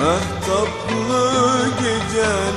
Mehtaplı gece.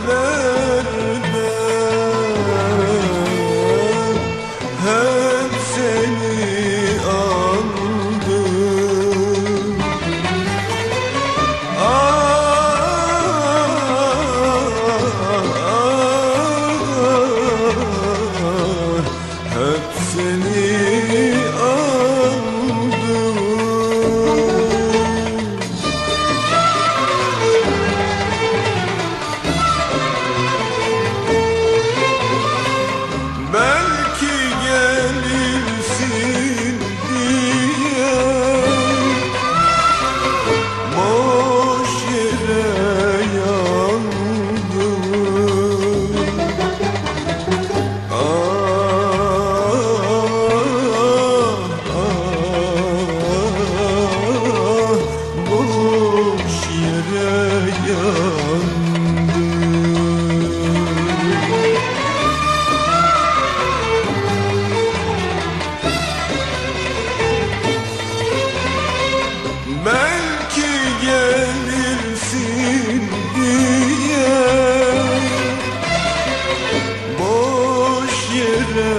yere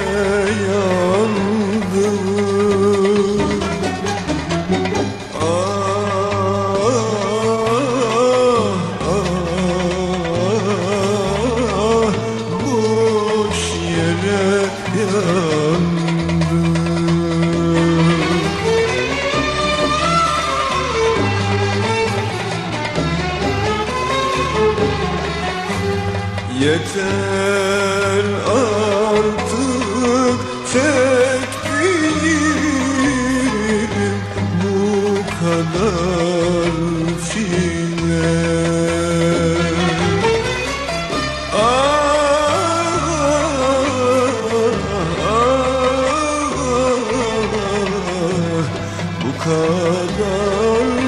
yandım ah, ah, ah, Boş yere yandım Yeter. kadar file ah, Bu kadar